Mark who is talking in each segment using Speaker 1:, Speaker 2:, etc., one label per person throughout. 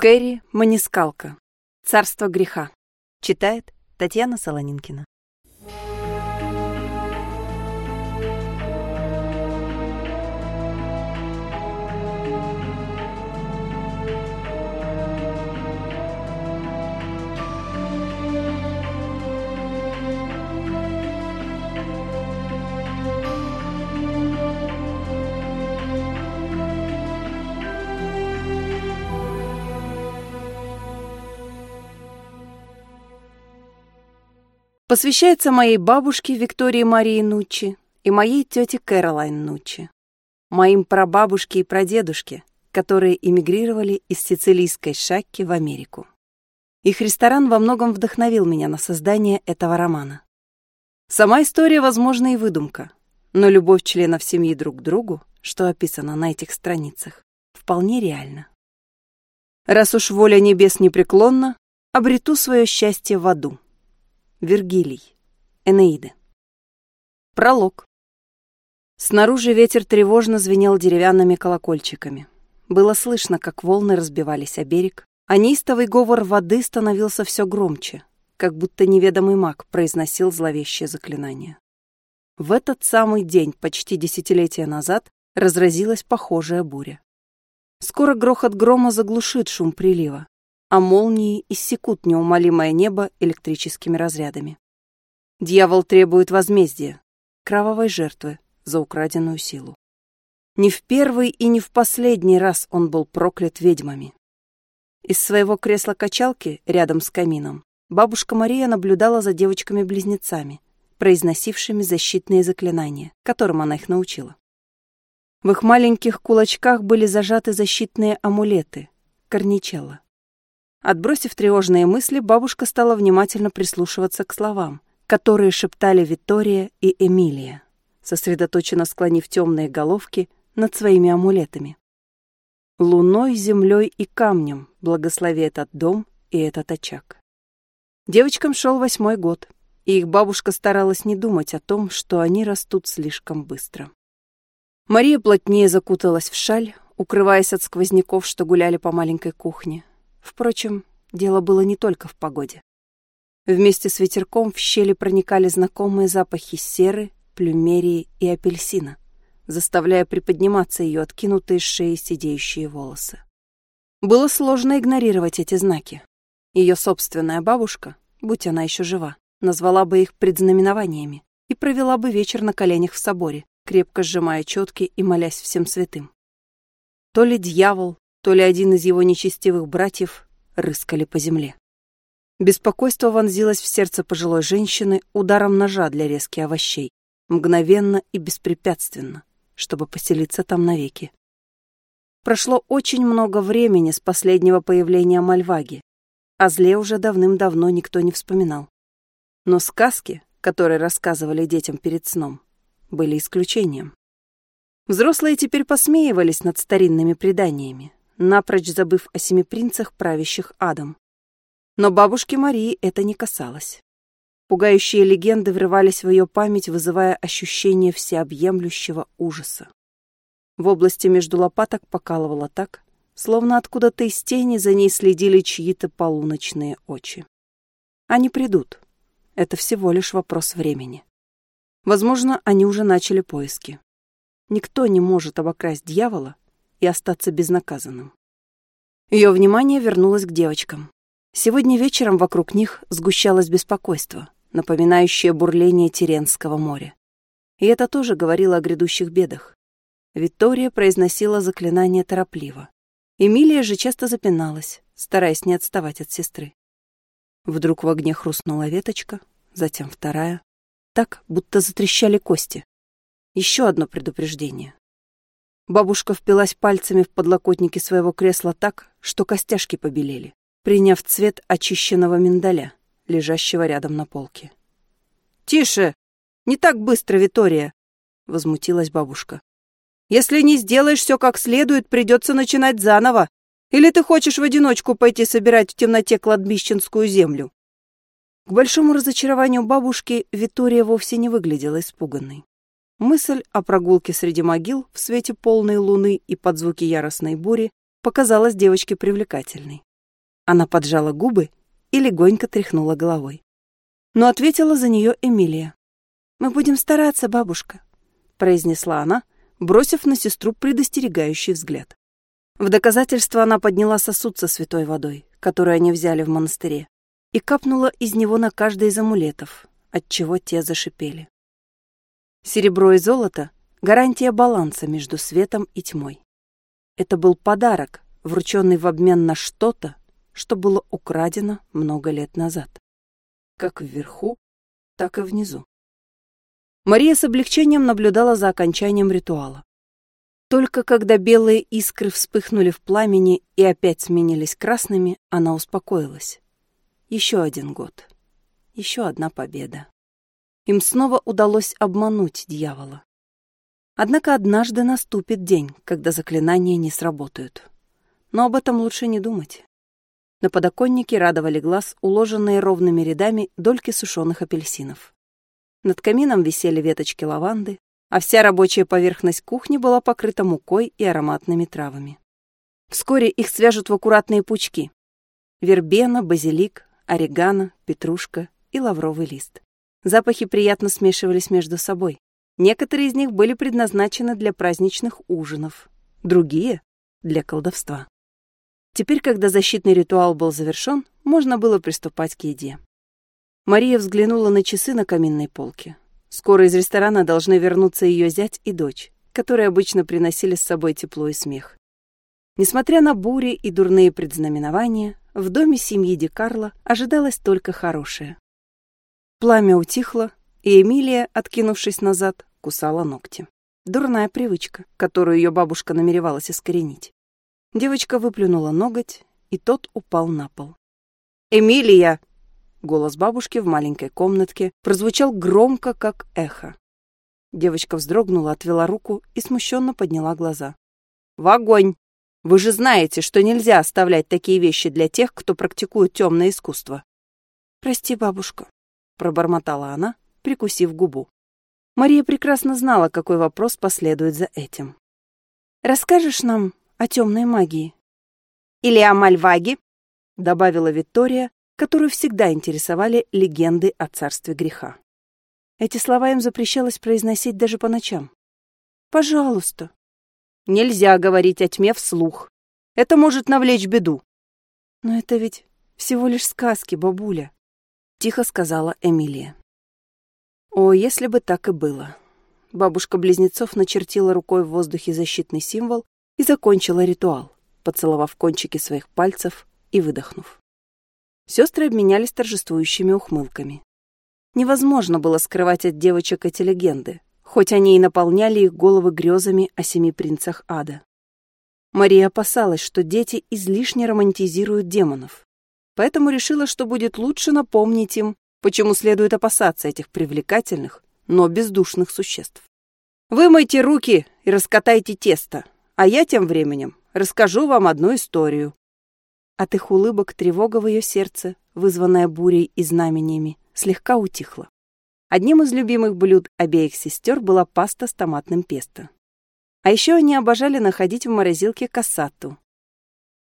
Speaker 1: Кэрри Манискалка. Царство греха. Читает Татьяна Солонинкина. Посвящается моей бабушке Виктории Марии Нуччи и моей тете Кэролайн Нуччи, моим прабабушке и прадедушке, которые эмигрировали из сицилийской Шакки в Америку. Их ресторан во многом вдохновил меня на создание этого романа. Сама история, возможно, и выдумка, но любовь членов семьи друг к другу, что описано на этих страницах, вполне реальна. Раз уж воля небес непреклонна, обрету свое счастье в аду. Вергилий. Энеида. Пролог. Снаружи ветер тревожно звенел деревянными колокольчиками. Было слышно, как волны разбивались о берег, а неистовый говор воды становился все громче, как будто неведомый маг произносил зловещее заклинание. В этот самый день, почти десятилетия назад, разразилась похожая буря. Скоро грохот грома заглушит шум прилива, а молнии иссекут неумолимое небо электрическими разрядами. Дьявол требует возмездия, кровавой жертвы за украденную силу. Не в первый и не в последний раз он был проклят ведьмами. Из своего кресла-качалки рядом с камином бабушка Мария наблюдала за девочками-близнецами, произносившими защитные заклинания, которым она их научила. В их маленьких кулачках были зажаты защитные амулеты, корничелла. Отбросив тревожные мысли, бабушка стала внимательно прислушиваться к словам, которые шептали Виктория и Эмилия, сосредоточенно склонив темные головки над своими амулетами. Луной, землей и камнем благослови этот дом и этот очаг. Девочкам шел восьмой год, и их бабушка старалась не думать о том, что они растут слишком быстро. Мария плотнее закуталась в шаль, укрываясь от сквозняков, что гуляли по маленькой кухне, Впрочем, дело было не только в погоде. Вместе с ветерком в щели проникали знакомые запахи серы, плюмерии и апельсина, заставляя приподниматься ее откинутые с шеи сидеющие волосы. Было сложно игнорировать эти знаки. Ее собственная бабушка, будь она еще жива, назвала бы их предзнаменованиями и провела бы вечер на коленях в соборе, крепко сжимая четки и молясь всем святым. То ли дьявол, то ли один из его нечестивых братьев рыскали по земле. Беспокойство вонзилось в сердце пожилой женщины ударом ножа для резки овощей, мгновенно и беспрепятственно, чтобы поселиться там навеки. Прошло очень много времени с последнего появления Мальваги, о зле уже давным-давно никто не вспоминал. Но сказки, которые рассказывали детям перед сном, были исключением. Взрослые теперь посмеивались над старинными преданиями, напрочь забыв о семи принцах, правящих адом. Но бабушке Марии это не касалось. Пугающие легенды врывались в ее память, вызывая ощущение всеобъемлющего ужаса. В области между лопаток покалывало так, словно откуда-то из тени за ней следили чьи-то полуночные очи. Они придут. Это всего лишь вопрос времени. Возможно, они уже начали поиски. Никто не может обокрасть дьявола, и остаться безнаказанным. Ее внимание вернулось к девочкам. Сегодня вечером вокруг них сгущалось беспокойство, напоминающее бурление Теренского моря. И это тоже говорило о грядущих бедах. Виктория произносила заклинание торопливо. Эмилия же часто запиналась, стараясь не отставать от сестры. Вдруг в огне хрустнула веточка, затем вторая. Так, будто затрещали кости. Еще одно предупреждение. Бабушка впилась пальцами в подлокотники своего кресла так, что костяшки побелели, приняв цвет очищенного миндаля, лежащего рядом на полке. «Тише! Не так быстро, Витория!» — возмутилась бабушка. «Если не сделаешь все как следует, придется начинать заново. Или ты хочешь в одиночку пойти собирать в темноте кладбищенскую землю?» К большому разочарованию бабушки Витория вовсе не выглядела испуганной. Мысль о прогулке среди могил в свете полной луны и под звуки яростной бури показалась девочке привлекательной. Она поджала губы и легонько тряхнула головой. Но ответила за нее Эмилия. «Мы будем стараться, бабушка», — произнесла она, бросив на сестру предостерегающий взгляд. В доказательство она подняла сосуд со святой водой, которую они взяли в монастыре, и капнула из него на каждый из амулетов, отчего те зашипели. Серебро и золото — гарантия баланса между светом и тьмой. Это был подарок, врученный в обмен на что-то, что было украдено много лет назад. Как вверху, так и внизу. Мария с облегчением наблюдала за окончанием ритуала. Только когда белые искры вспыхнули в пламени и опять сменились красными, она успокоилась. Еще один год. Еще одна победа. Им снова удалось обмануть дьявола. Однако однажды наступит день, когда заклинания не сработают. Но об этом лучше не думать. На подоконнике радовали глаз уложенные ровными рядами дольки сушеных апельсинов. Над камином висели веточки лаванды, а вся рабочая поверхность кухни была покрыта мукой и ароматными травами. Вскоре их свяжут в аккуратные пучки. Вербена, базилик, орегано, петрушка и лавровый лист. Запахи приятно смешивались между собой. Некоторые из них были предназначены для праздничных ужинов, другие — для колдовства. Теперь, когда защитный ритуал был завершен, можно было приступать к еде. Мария взглянула на часы на каминной полке. Скоро из ресторана должны вернуться ее зять и дочь, которые обычно приносили с собой тепло и смех. Несмотря на бури и дурные предзнаменования, в доме семьи Ди Карло ожидалось только хорошее. Пламя утихло, и Эмилия, откинувшись назад, кусала ногти. Дурная привычка, которую ее бабушка намеревалась искоренить. Девочка выплюнула ноготь, и тот упал на пол. «Эмилия!» Голос бабушки в маленькой комнатке прозвучал громко, как эхо. Девочка вздрогнула, отвела руку и смущенно подняла глаза. «В огонь! Вы же знаете, что нельзя оставлять такие вещи для тех, кто практикует темное искусство». «Прости, бабушка», — пробормотала она, прикусив губу. Мария прекрасно знала, какой вопрос последует за этим. «Расскажешь нам о темной магии?» «Или о Мальваге?» — добавила Виктория, которую всегда интересовали легенды о царстве греха. Эти слова им запрещалось произносить даже по ночам. «Пожалуйста». «Нельзя говорить о тьме вслух. Это может навлечь беду». «Но это ведь всего лишь сказки, бабуля», — тихо сказала Эмилия. О, если бы так и было. Бабушка близнецов начертила рукой в воздухе защитный символ и закончила ритуал, поцеловав кончики своих пальцев и выдохнув. Сестры обменялись торжествующими ухмылками. Невозможно было скрывать от девочек эти легенды, хоть они и наполняли их головы грезами о семи принцах ада. Мария опасалась, что дети излишне романтизируют демонов, поэтому решила, что будет лучше напомнить им, почему следует опасаться этих привлекательных, но бездушных существ. «Вымойте руки и раскатайте тесто, а я тем временем расскажу вам одну историю», от их улыбок тревога в ее сердце, вызванная бурей и знамениями, слегка утихла. Одним из любимых блюд обеих сестер была паста с томатным песто. А еще они обожали находить в морозилке кассатту.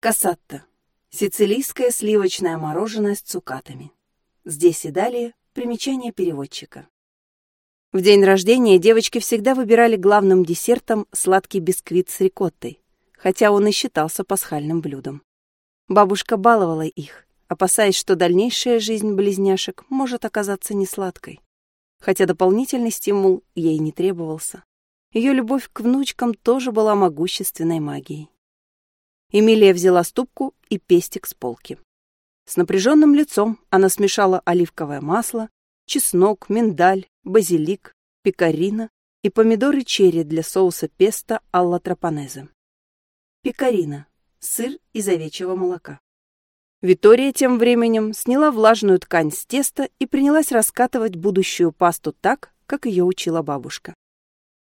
Speaker 1: Кассатта — сицилийское сливочное мороженое с цукатами. Здесь и далее примечание переводчика. В день рождения девочки всегда выбирали главным десертом сладкий бисквит с рикоттой, хотя он и считался пасхальным блюдом. Бабушка баловала их, опасаясь, что дальнейшая жизнь близняшек может оказаться несладкой. Хотя дополнительный стимул ей не требовался. Ее любовь к внучкам тоже была могущественной магией. Эмилия взяла ступку и пестик с полки. С напряженным лицом она смешала оливковое масло, чеснок, миндаль, базилик, пекарина и помидоры черри для соуса песто алла тропанезе. Пекарина сыр из овечьего молока. Витория тем временем сняла влажную ткань с теста и принялась раскатывать будущую пасту так, как ее учила бабушка.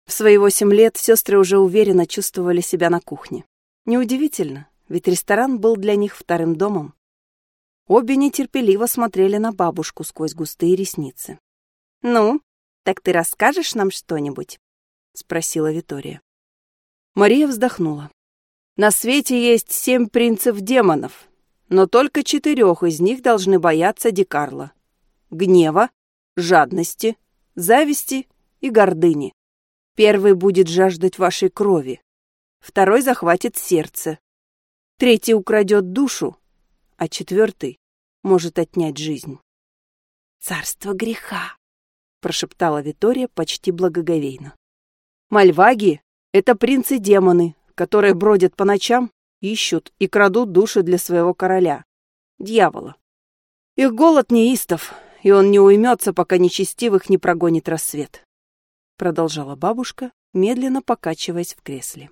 Speaker 1: В свои восемь лет сестры уже уверенно чувствовали себя на кухне. Неудивительно, ведь ресторан был для них вторым домом. Обе нетерпеливо смотрели на бабушку сквозь густые ресницы. «Ну, так ты расскажешь нам что-нибудь?» — спросила Витория. Мария вздохнула. На свете есть семь принцев демонов, но только четырех из них должны бояться Дикарла. Гнева, жадности, зависти и гордыни. Первый будет жаждать вашей крови, второй захватит сердце, третий украдет душу, а четвертый может отнять жизнь. «Царство греха», — прошептала Витория почти благоговейно. «Мальваги — это принцы-демоны, которые бродят по ночам, ищут и крадут души для своего короля, дьявола. Их голод неистов, и он не уймется, пока нечестивых не прогонит рассвет», — продолжала бабушка, медленно покачиваясь в кресле.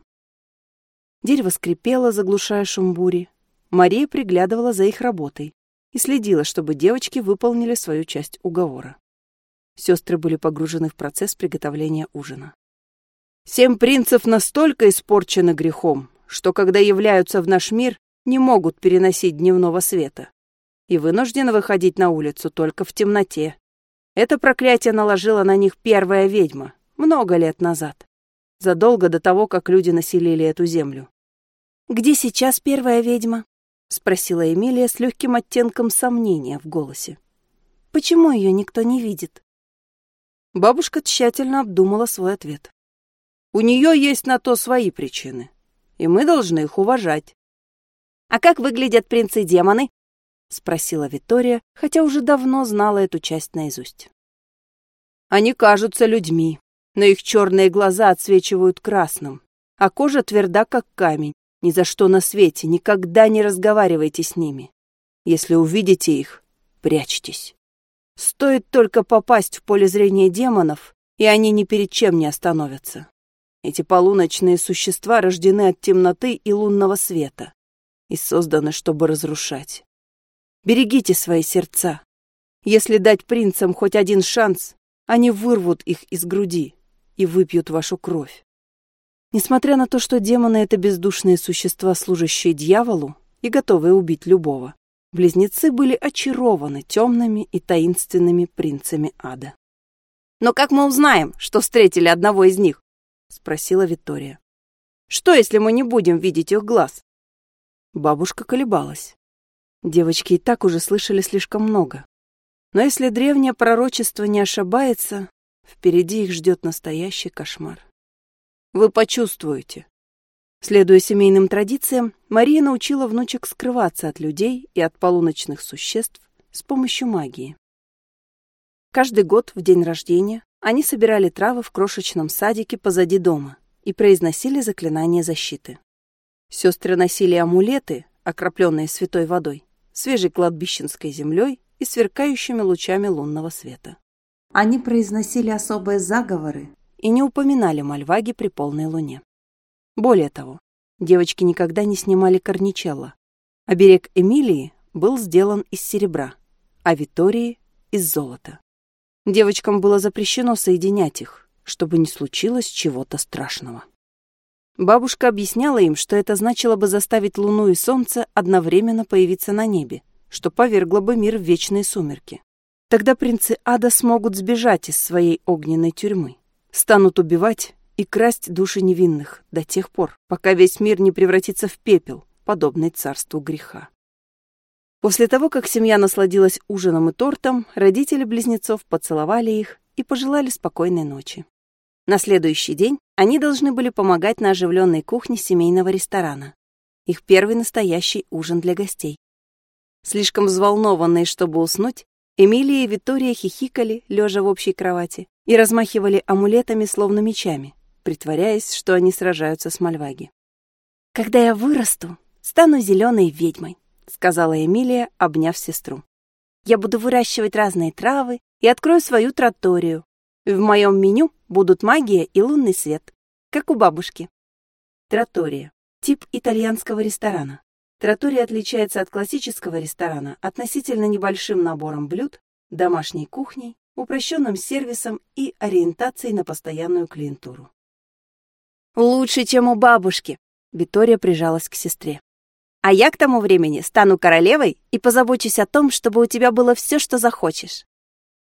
Speaker 1: Дерево скрипело, заглушая шум бури. Мария приглядывала за их работой и следила, чтобы девочки выполнили свою часть уговора. Сестры были погружены в процесс приготовления ужина. Семь принцев настолько испорчены грехом, что когда являются в наш мир, не могут переносить дневного света и вынуждены выходить на улицу только в темноте. Это проклятие наложила на них первая ведьма много лет назад, задолго до того, как люди населили эту землю. «Где сейчас первая ведьма?» — спросила Эмилия с легким оттенком сомнения в голосе. «Почему ее никто не видит?» Бабушка тщательно обдумала свой ответ. «У нее есть на то свои причины, и мы должны их уважать». «А как выглядят принцы-демоны?» — спросила Виктория, хотя уже давно знала эту часть наизусть. «Они кажутся людьми, но их черные глаза отсвечивают красным, а кожа тверда, как камень, ни за что на свете никогда не разговаривайте с ними. Если увидите их, прячьтесь. Стоит только попасть в поле зрения демонов, и они ни перед чем не остановятся. Эти полуночные существа рождены от темноты и лунного света и созданы, чтобы разрушать. Берегите свои сердца. Если дать принцам хоть один шанс, они вырвут их из груди и выпьют вашу кровь. Несмотря на то, что демоны — это бездушные существа, служащие дьяволу и готовые убить любого, близнецы были очарованы темными и таинственными принцами ада. «Но как мы узнаем, что встретили одного из них?» — спросила Виктория. «Что, если мы не будем видеть их глаз?» Бабушка колебалась. Девочки и так уже слышали слишком много. Но если древнее пророчество не ошибается, впереди их ждет настоящий кошмар. Вы почувствуете. Следуя семейным традициям, Мария научила внучек скрываться от людей и от полуночных существ с помощью магии. Каждый год в день рождения они собирали травы в крошечном садике позади дома и произносили заклинания защиты. Сестры носили амулеты, окропленные святой водой, свежей кладбищенской землей и сверкающими лучами лунного света. Они произносили особые заговоры, и не упоминали Мальваги при полной луне. Более того, девочки никогда не снимали корничелло. Оберег Эмилии был сделан из серебра, а Витории — из золота. Девочкам было запрещено соединять их, чтобы не случилось чего-то страшного. Бабушка объясняла им, что это значило бы заставить Луну и Солнце одновременно появиться на небе, что повергло бы мир в вечные сумерки. Тогда принцы ада смогут сбежать из своей огненной тюрьмы станут убивать и красть души невинных до тех пор, пока весь мир не превратится в пепел, подобный царству греха. После того, как семья насладилась ужином и тортом, родители близнецов поцеловали их и пожелали спокойной ночи. На следующий день они должны были помогать на оживленной кухне семейного ресторана. Их первый настоящий ужин для гостей. Слишком взволнованные, чтобы уснуть, Эмилия и Виктория хихикали, лежа в общей кровати, и размахивали амулетами, словно мечами, притворяясь, что они сражаются с Мальваги. «Когда я вырасту, стану зеленой ведьмой», — сказала Эмилия, обняв сестру. «Я буду выращивать разные травы и открою свою троторию. В моем меню будут магия и лунный свет, как у бабушки». Тротория — тип итальянского ресторана. Тротория отличается от классического ресторана относительно небольшим набором блюд, домашней кухней упрощенным сервисом и ориентацией на постоянную клиентуру. «Лучше, чем у бабушки», — Виктория прижалась к сестре. «А я к тому времени стану королевой и позабочусь о том, чтобы у тебя было все, что захочешь».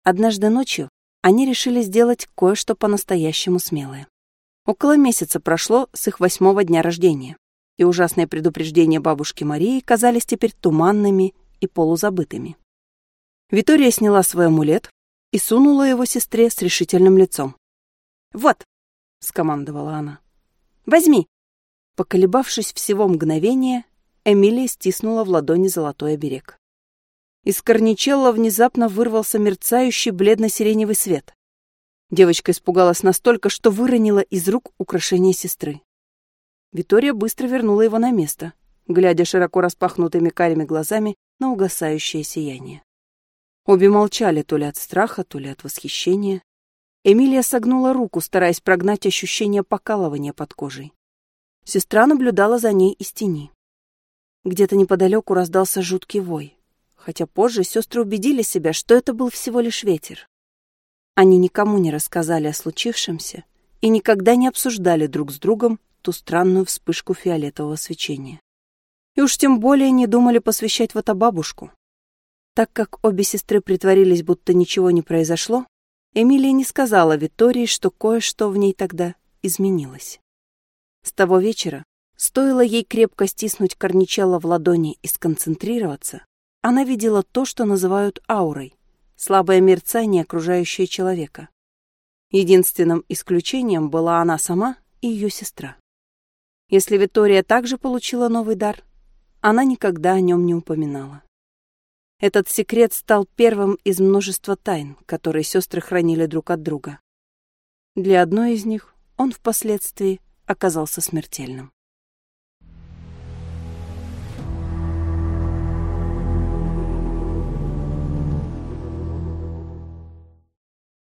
Speaker 1: Однажды ночью они решили сделать кое-что по-настоящему смелое. Около месяца прошло с их восьмого дня рождения. И ужасные предупреждения бабушки Марии казались теперь туманными и полузабытыми. Витория сняла свой амулет и сунула его сестре с решительным лицом. «Вот», — скомандовала она, — «возьми». Поколебавшись всего мгновения, Эмилия стиснула в ладони золотой оберег. Из корничелла внезапно вырвался мерцающий бледно-сиреневый свет. Девочка испугалась настолько, что выронила из рук украшение сестры. Витория быстро вернула его на место, глядя широко распахнутыми карими глазами на угасающее сияние. Обе молчали то ли от страха, то ли от восхищения. Эмилия согнула руку, стараясь прогнать ощущение покалывания под кожей. Сестра наблюдала за ней из тени. Где-то неподалеку раздался жуткий вой хотя позже сестры убедили себя, что это был всего лишь ветер. Они никому не рассказали о случившемся и никогда не обсуждали друг с другом ту странную вспышку фиолетового свечения. И уж тем более не думали посвящать в это бабушку. Так как обе сестры притворились, будто ничего не произошло, Эмилия не сказала Виктории, что кое-что в ней тогда изменилось. С того вечера, стоило ей крепко стиснуть корничелло в ладони и сконцентрироваться, она видела то, что называют аурой, слабое мерцание, окружающее человека. Единственным исключением была она сама и ее сестра. Если Виктория также получила новый дар, она никогда о нем не упоминала. Этот секрет стал первым из множества тайн, которые сестры хранили друг от друга. Для одной из них он впоследствии оказался смертельным.